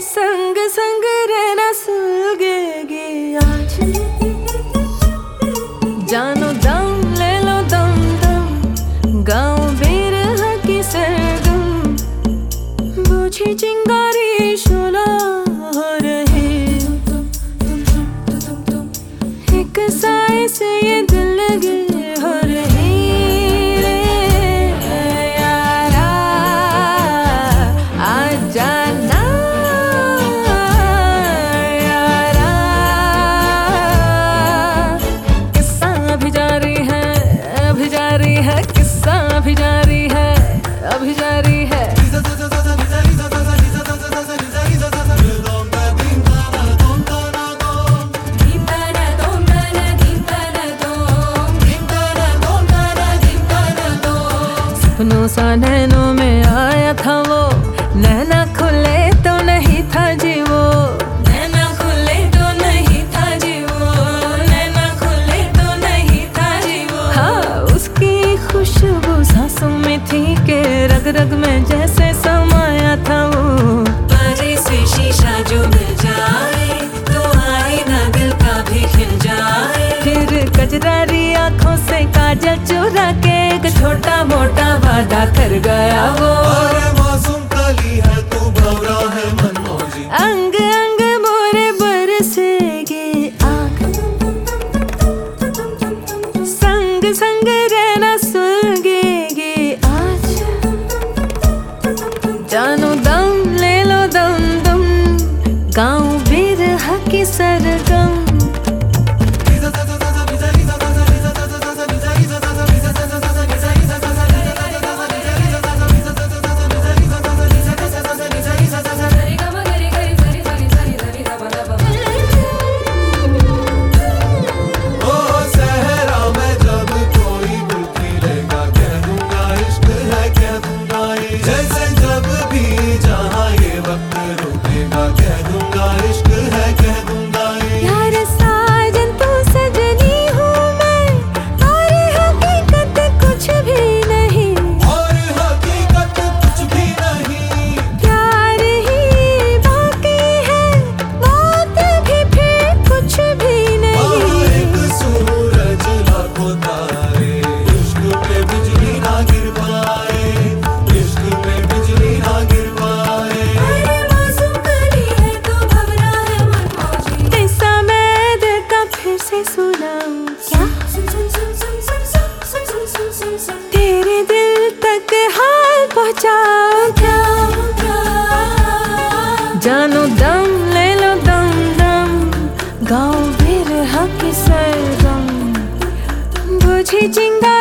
संग संग रहना आज। जानो दम, ले लो दम दम। सरगम। बुझी चिंगारी शोला हो रही। एक से ये दिल लगे सपनों सा नैनों में आया था वो। नैना खुले तो नहीं था जी वो। तो नहीं था जी तो नहीं था जी वो। हाँ उसकी खुशबू सांसों में थी के रग रग में जैसे काजल चुरा के एक छोटा मोटा वादा कर गया वो। मासूम कली है तू भवरा है मनमोजी। अंग अंग मोरे बरसेगे आग। संग संग रहना सुलगेगे आज। जानो दम ले लो दम दम। गाँव बिरह की सरगम। सब करूँगा करूँगा इश्क तेरे दिल तक हाल पहुँचा जानो दम, ले लो दम दम। गाँव बिरह की सरगम। बुझी चिंगारी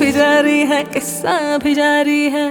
भी जारी है किस्सा भी जारी है।